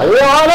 حي على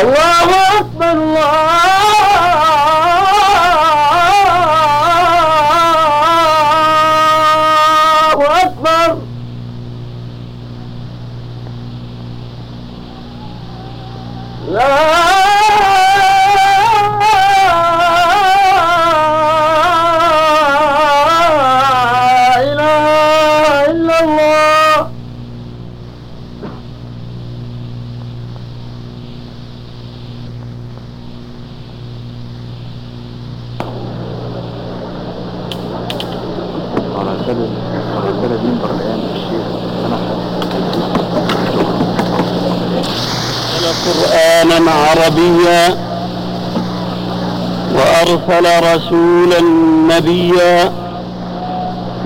الله أكبر الله قرآنا عربيا وأرسل رسولا نبيا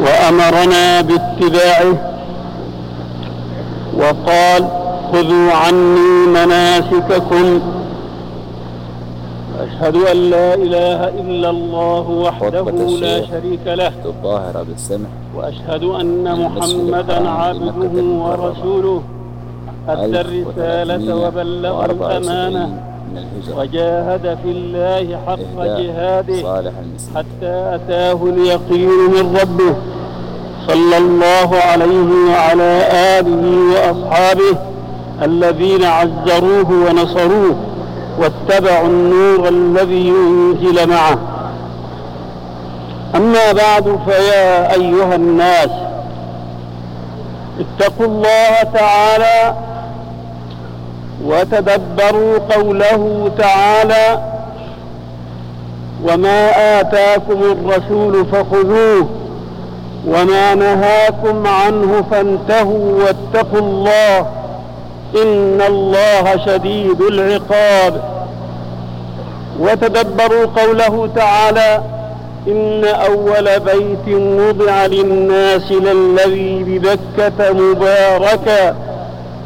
وأمرنا باتباعه وقال خذوا عني مناسككم أشهد أن لا إله إلا الله وحده لا. شريك له السمح وأشهد أن محمدا عبده. ورسوله أدى الرسالة وبلغ الأمانة. وجاهد في الله حق جهاده حتى أتاه اليقين من ربه صلى الله عليه وعلى آله وأصحابه الذين عزروه ونصروه واتبعوا النور الذي أنزل معه. أما بعد فيا أيها الناس اتقوا الله تعالى وتدبروا قوله تعالى وما آتاكم الرسول فخذوه وما نهاكم عنه فانتهوا واتقوا الله إن الله شديد العقاب وتدبروا قوله تعالى إن أول بيت وضع للناس للذي ببكة مباركا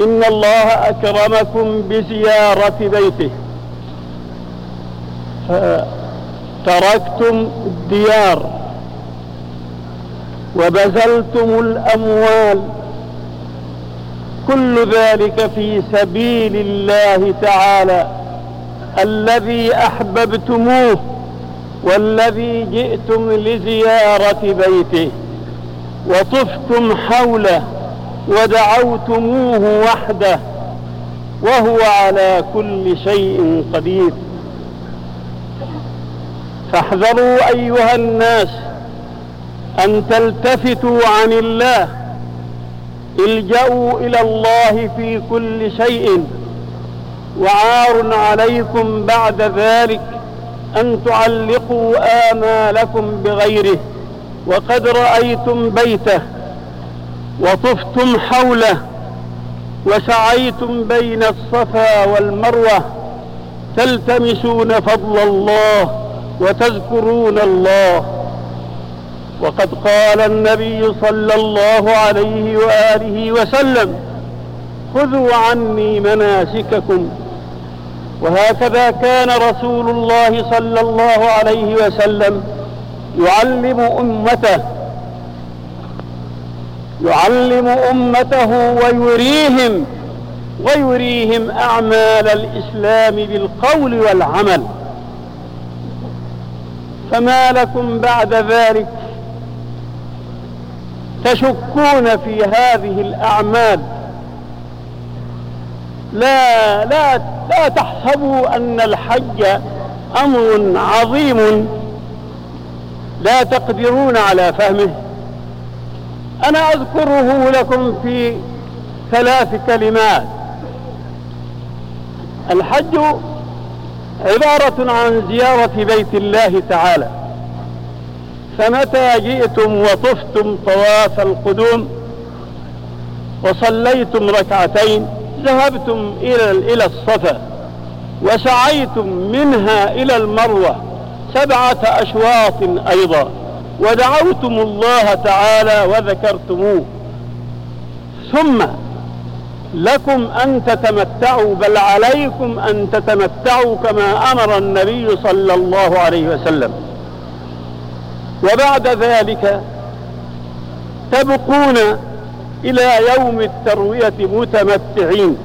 إن الله أكرمكم بزيارة بيته. فتركتم الديار وبذلتم الأموال. كل ذلك في سبيل الله تعالى. الذي أحببتموه والذي جئتم لزيارة بيته. وطفتم حوله ودعوتموه وحده وهو على كل شيء قدير. فاحذروا أيها الناس أن تلتفتوا عن الله الجأوا إلى الله في كل شيء. وعار عليكم بعد ذلك أن تعلقوا آمالكم بغيره وقد رأيتم بيته. وطفتم حوله وسعيتم بين الصفا والمروة تلتمسون فضل الله وتذكرون الله. وقد قال النبي صلى الله عليه وآله وسلم خذوا عني مناسككم. وهكذا كان رسول الله صلى الله عليه وسلم يعلم أمته يعلم أمته ويريهم ويريهم أعمال الإسلام بالقول والعمل. فما لكم بعد ذلك تشكون في هذه الأعمال؟ لا لا لا تحسبوا أن الحج أمر عظيم. لا تقدرون على فهمه. أنا أذكره لكم في ثلاث كلمات. الحج عبارة عن زيارة بيت الله تعالى. فمتى جئتم وطفتم طواف القدوم وصليتم ركعتين ذهبتم إلى إلى الصفا وسعيتم منها إلى المروة سبعة أشواط أيضا. ودعوتم الله تعالى وذكرتموه. ثم لكم أن تتمتعوا بل عليكم أن تتمتعوا كما أمر النبي صلى الله عليه وسلم. وبعد ذلك تبقون إلى يوم التروية متمتعين.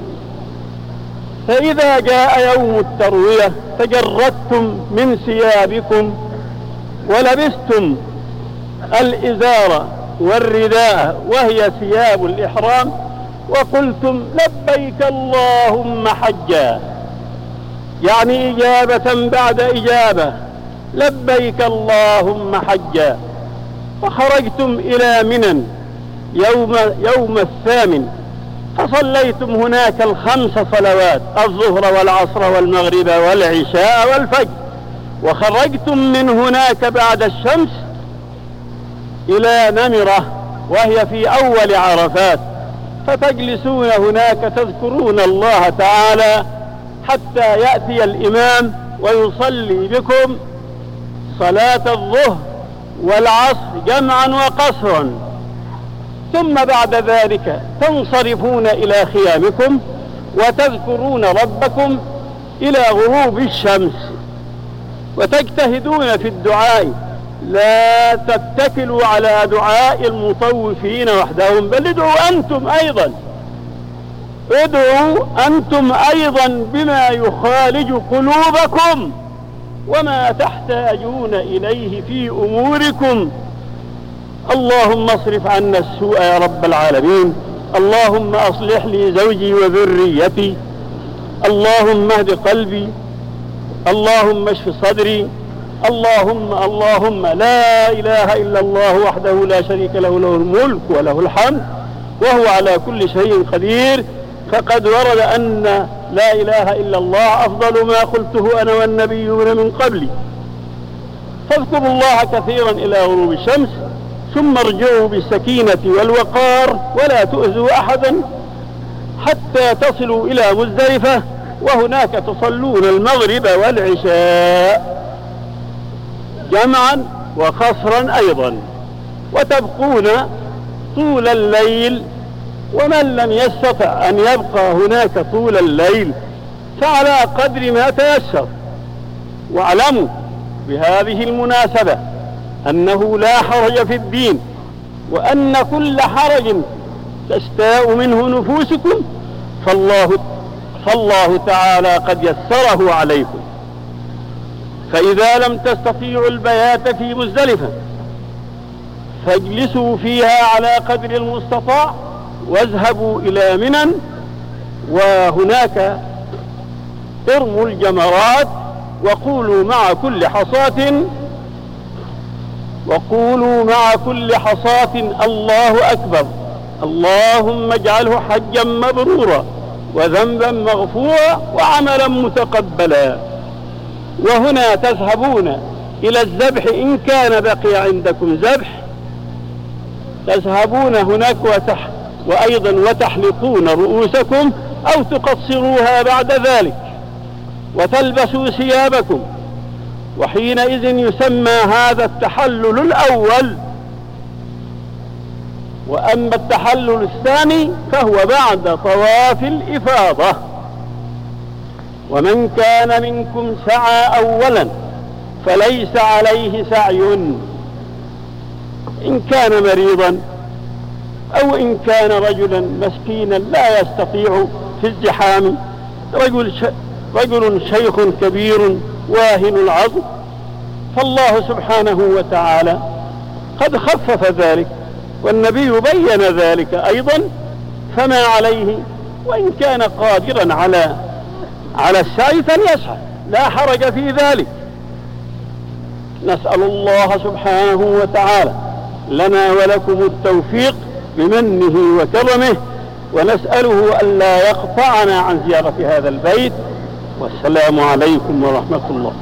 فإذا جاء يوم التروية تجردتم من ثيابكم ولبستم الإزار والرداء وهي ثياب الإحرام وقلتم لبيك اللهم حجا. يعني إجابة بعد إجابة. لبيك اللهم حجا. وخرجتم إلى منى يوم يوم الثامن. فصليتم هناك الخمس صلوات الظهر والعصر والمغرب والعشاء والفجر. وخرجتم من هناك بعد الشمس إلى نمرة وهي في أول عرفات. فتجلسون هناك تذكرون الله تعالى حتى يأتي الإمام ويصلي بكم صلاة الظهر والعصر جمعا وقصرا. ثم بعد ذلك تنصرفون إلى خيامكم وتذكرون ربكم إلى غروب الشمس. وتجتهدون في الدعاء لا تتكلوا على دعاء المطوفين وحدهم بل ادعوا أنتم أيضا. ادعوا أنتم أيضا بما يخالج قلوبكم وما تحتاجون إليه في أموركم. اللهم اصرف عنا السوء يا رب العالمين. اللهم أصلح لي زوجي وذريتي. اللهم اهد قلبي. اللهم اشف صدري. اللهم اللهم لا إله إلا الله وحده لا شريك له له الملك وله الحمد وهو على كل شيء قدير. فقد ورد أن لا إله إلا الله أفضل ما قلته أنا والنبيون من قبلي. فاذكروا الله كثيرا إلى غروب الشمس ثم ارجعوا بالسكينة والوقار ولا تؤذوا أحدا حتى تصلوا إلى مزدلفة وهناك تصلون المغرب والعشاء. جمعا وخصرا أيضا وتبقون طول الليل ومن لم يستطع أن يبقى هناك طول الليل فعلى قدر ما تيسر. واعلموا بهذه المناسبة أنه لا حرج في الدين وأن كل حرج تستاء منه نفوسكم فالله فالله تعالى قد يسره عليكم. فإذا لم تستطيعوا البيات في مزدلفة فاجلسوا فيها على قدر المستطاع واذهبوا إلى منى وهناك ارموا الجمرات وقولوا مع كل حصاة وقولوا مع كل حصاة الله أكبر اللهم اجعله حجا مبرورا وذنبا مغفورا وعملا متقبلا. وهنا تذهبون إلى الذبح إن كان بقي عندكم ذبح. تذهبون هناك وتح وأيضا وتحلقون رؤوسكم أو تقصروها بعد ذلك وتلبسوا ثيابكم. وحينئذ يسمى هذا التحلل الأول. وأما التحلل الثاني فهو بعد طواف الإفاضة. ومن كان منكم سعى أولا فليس عليه سعي إن كان مريضا أو إن كان رجلا مسكينا لا يستطيع في الزحام رجل. رجل شيخ كبير واهن العظم فالله سبحانه وتعالى قد خفف ذلك والنبي بين ذلك أيضا فما عليه وإن كان قادرا على على السعي فليسعى لا حرج في ذلك. نسأل الله سبحانه وتعالى لنا ولكم التوفيق بمنه وكرمه ونسأله ألا يقطعنا عن زيارة هذا البيت. والسلام عليكم ورحمة الله.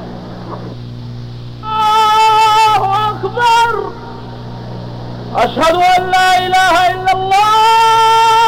الله أكبر. أشهد أن لا إله إلا الله.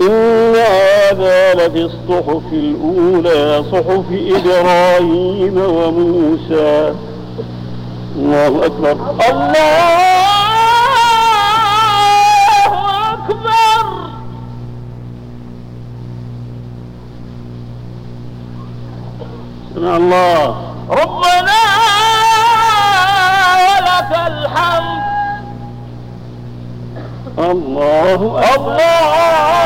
إن هذا لفي الصحف الأولى صحف إبراهيم وموسى. الله أكبر. الله أكبر. سمع الله. ربنا ولك الحمد. الله أكبر. الله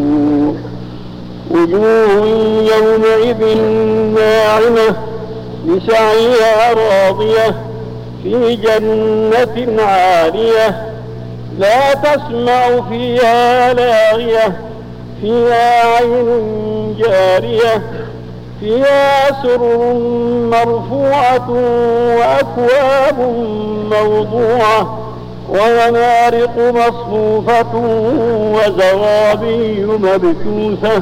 وجوه يومئذ ناعمة لسعيها راضية في جنة عالية لا تسمع فيها لاغية فيها عين جارية فيها سرر مرفوعة وأكواب موضوعة ونمارق مصفوفة وزرابي مبثوثة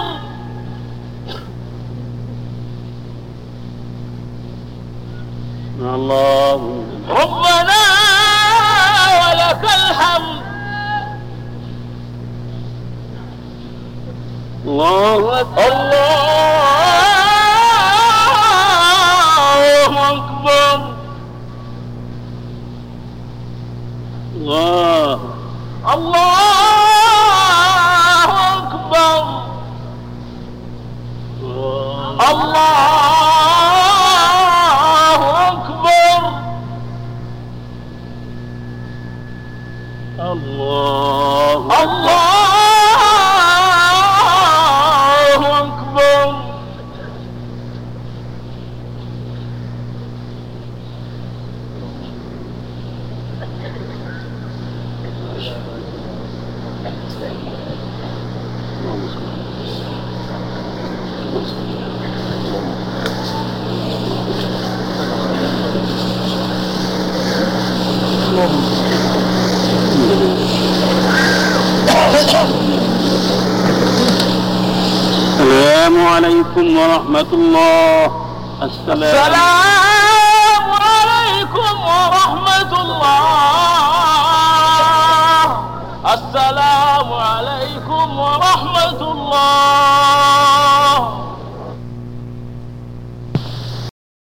الله. ربنا ولك الحمد. الله الله عليكم ورحمة الله. السلام.